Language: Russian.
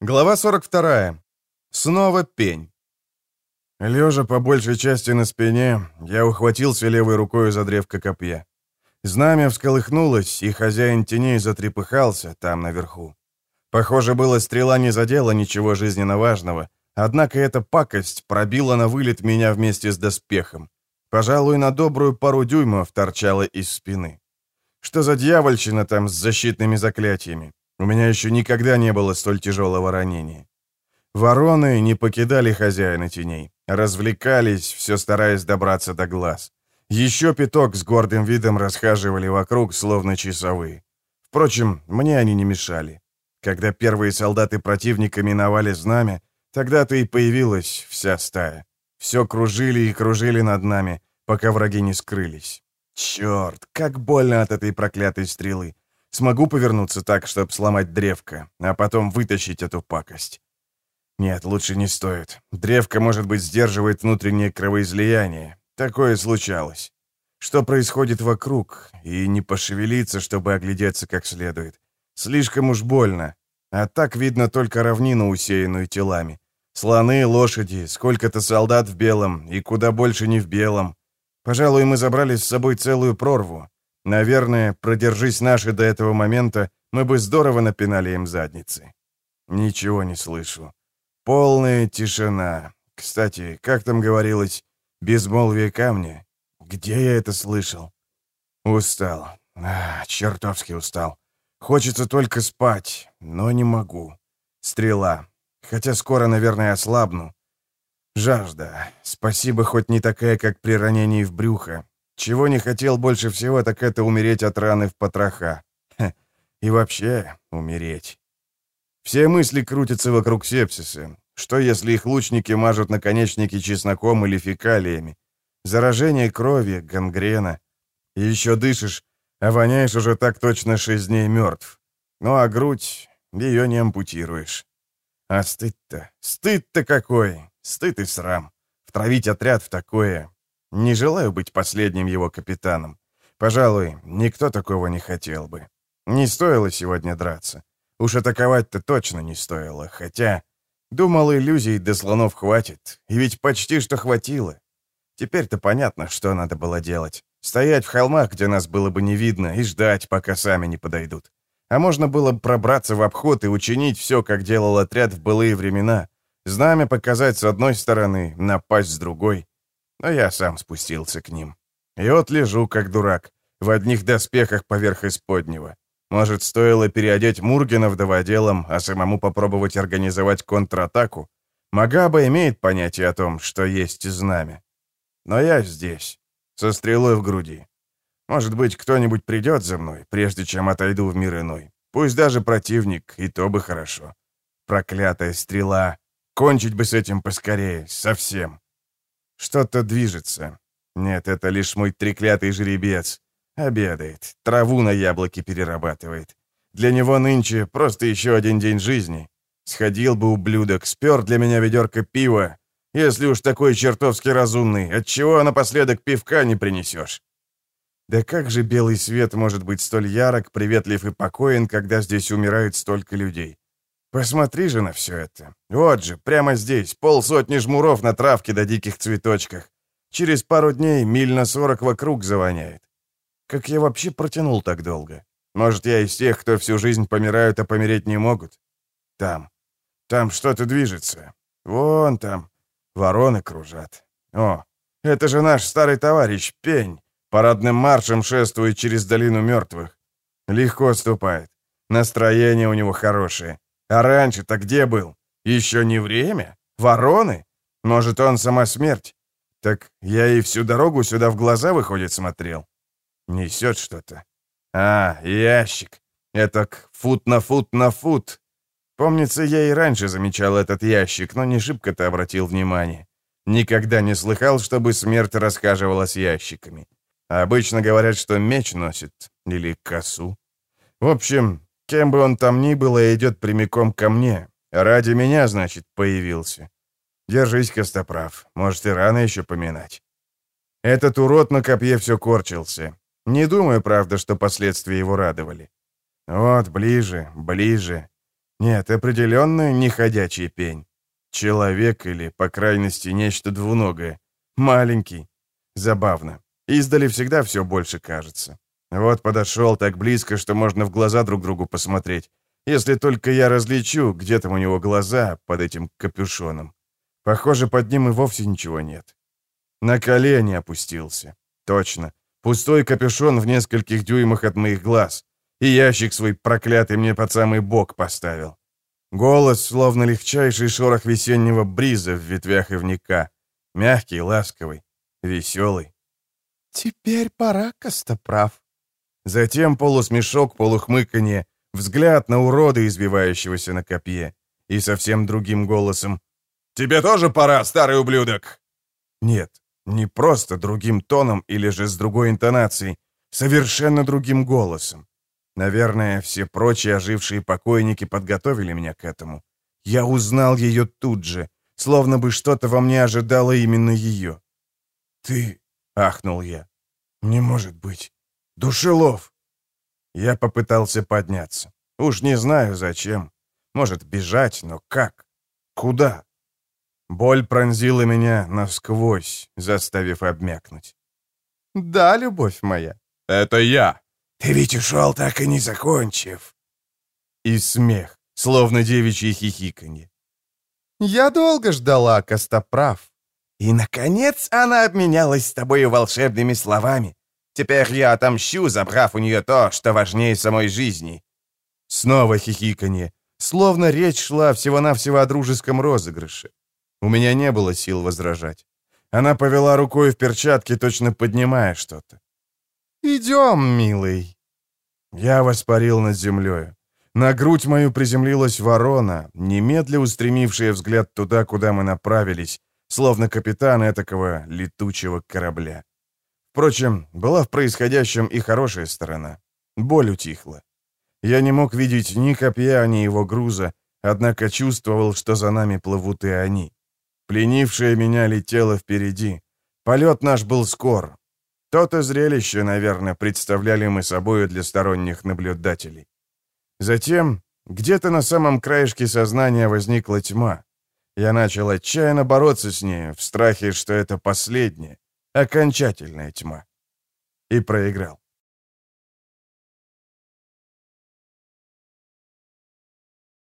Глава 42. Снова пень. Лежа по большей части на спине, я ухватился левой рукой за древко копья. Знамя всколыхнулось, и хозяин теней затрепыхался там наверху. Похоже было, стрела не задела ничего жизненно важного, однако эта пакость пробила на вылет меня вместе с доспехом. Пожалуй, на добрую пару дюймов торчала из спины. Что за дьявольщина там с защитными заклятиями? У меня еще никогда не было столь тяжелого ранения. Вороны не покидали хозяина теней, развлекались, все стараясь добраться до глаз. Еще пяток с гордым видом расхаживали вокруг, словно часовые. Впрочем, мне они не мешали. Когда первые солдаты противника миновали знамя, тогда-то и появилась вся стая. Все кружили и кружили над нами, пока враги не скрылись. Черт, как больно от этой проклятой стрелы. Смогу повернуться так, чтобы сломать древко, а потом вытащить эту пакость. Нет, лучше не стоит. Древко, может быть, сдерживает внутреннее кровоизлияние. Такое случалось. Что происходит вокруг? И не пошевелиться, чтобы оглядеться как следует. Слишком уж больно. А так видно только равнину, усеянную телами. Слоны, лошади, сколько-то солдат в белом, и куда больше не в белом. Пожалуй, мы забрали с собой целую прорву. Наверное, продержись наши до этого момента, мы бы здорово напинали им задницы. Ничего не слышу. Полная тишина. Кстати, как там говорилось, безмолвие камня? Где я это слышал? Устал. А, чертовски устал. Хочется только спать, но не могу. Стрела. Хотя скоро, наверное, ослабну. Жажда. Спасибо, хоть не такая, как при ранении в брюхо. Чего не хотел больше всего, так это умереть от раны в потроха. Ха. И вообще умереть. Все мысли крутятся вокруг сепсиса. Что, если их лучники мажут наконечники чесноком или фекалиями? Заражение крови, гангрена. И еще дышишь, а воняешь уже так точно шесть дней мертв. Ну а грудь, ее не ампутируешь. А стыд-то, стыд-то какой! Стыд и срам. Втравить отряд в такое не желаю быть последним его капитаном. Пожалуй, никто такого не хотел бы. Не стоило сегодня драться. Уж атаковать-то точно не стоило, хотя... Думал, иллюзий до слонов хватит, и ведь почти что хватило. Теперь-то понятно, что надо было делать. Стоять в холмах, где нас было бы не видно, и ждать, пока сами не подойдут. А можно было бы пробраться в обход и учинить все, как делал отряд в былые времена. Знамя показать с одной стороны, напасть с другой но я сам спустился к ним. И вот лежу, как дурак, в одних доспехах поверх исподнего. Может, стоило переодеть Мургена вдоводелом, а самому попробовать организовать контратаку? Магаба имеет понятие о том, что есть знамя. Но я здесь, со стрелой в груди. Может быть, кто-нибудь придет за мной, прежде чем отойду в мир иной. Пусть даже противник, и то бы хорошо. Проклятая стрела. Кончить бы с этим поскорее, совсем. Что-то движется. Нет, это лишь мой треклятый жеребец. Обедает, траву на яблоки перерабатывает. Для него нынче просто еще один день жизни. Сходил бы ублюдок, спер для меня ведерко пива. Если уж такой чертовски разумный, отчего напоследок пивка не принесешь? Да как же белый свет может быть столь ярок, приветлив и покоен, когда здесь умирает столько людей? Посмотри же на все это. Вот же, прямо здесь, полсотни жмуров на травке до диких цветочках. Через пару дней миль на сорок вокруг завоняет. Как я вообще протянул так долго? Может, я из тех, кто всю жизнь помирают, а помереть не могут? Там. Там что-то движется. Вон там. Вороны кружат. О, это же наш старый товарищ, Пень. Парадным маршем шествует через долину мертвых. Легко ступает. Настроение у него хорошее. А раньше-то где был? Еще не время? Вороны? Может, он сама смерть? Так я и всю дорогу сюда в глаза, выходит, смотрел. Несет что-то. А, ящик. Это фут на фут на фут. Помнится, я и раньше замечал этот ящик, но не шибко-то обратил внимание. Никогда не слыхал, чтобы смерть расхаживала с ящиками. Обычно говорят, что меч носит или косу. В общем, Кем бы он там ни был, идет прямиком ко мне. Ради меня, значит, появился. Держись, Костоправ, может и рано еще поминать. Этот урод на копье все корчился. Не думаю, правда, что последствия его радовали. Вот, ближе, ближе. Нет, определенно не ходячий пень. Человек или, по крайности, нечто двуногое. Маленький. Забавно. Издали всегда все больше кажется. Вот подошел так близко, что можно в глаза друг другу посмотреть. Если только я различу, где там у него глаза под этим капюшоном. Похоже, под ним и вовсе ничего нет. На колени опустился. Точно. Пустой капюшон в нескольких дюймах от моих глаз. И ящик свой проклятый мне под самый бок поставил. Голос, словно легчайший шорох весеннего бриза в ветвях ивника. Мягкий, ласковый, веселый. «Теперь пора, Костоправ». Затем полусмешок, полухмыканье, взгляд на урода, избивающегося на копье. И совсем другим голосом. «Тебе тоже пора, старый ублюдок!» Нет, не просто другим тоном или же с другой интонацией, совершенно другим голосом. Наверное, все прочие ожившие покойники подготовили меня к этому. Я узнал ее тут же, словно бы что-то во мне ожидало именно ее. «Ты...» — ахнул я. «Не может быть. Душелов!» Я попытался подняться. Уж не знаю, зачем. Может, бежать, но как? Куда? Боль пронзила меня насквозь, заставив обмякнуть. «Да, любовь моя». «Это я». «Ты ведь ушел, так и не закончив». И смех, словно девичье хихиканье. «Я долго ждала, Костоправ. И, наконец, она обменялась с тобой волшебными словами. Теперь я отомщу, забрав у нее то, что важнее самой жизни». Снова хихиканье, словно речь шла всего-навсего о дружеском розыгрыше. У меня не было сил возражать. Она повела рукой в перчатке, точно поднимая что-то. «Идем, милый». Я воспарил над землей. На грудь мою приземлилась ворона, немедля устремившая взгляд туда, куда мы направились, словно капитан этакого летучего корабля. Впрочем, была в происходящем и хорошая сторона. Боль утихла. Я не мог видеть ни копья, ни его груза, однако чувствовал, что за нами плывут и они. Пленившее меня летело впереди. Полет наш был скор. То-то зрелище, наверное, представляли мы собою для сторонних наблюдателей. Затем, где-то на самом краешке сознания возникла тьма. Я начал отчаянно бороться с ней, в страхе, что это последняя, окончательная тьма. И проиграл.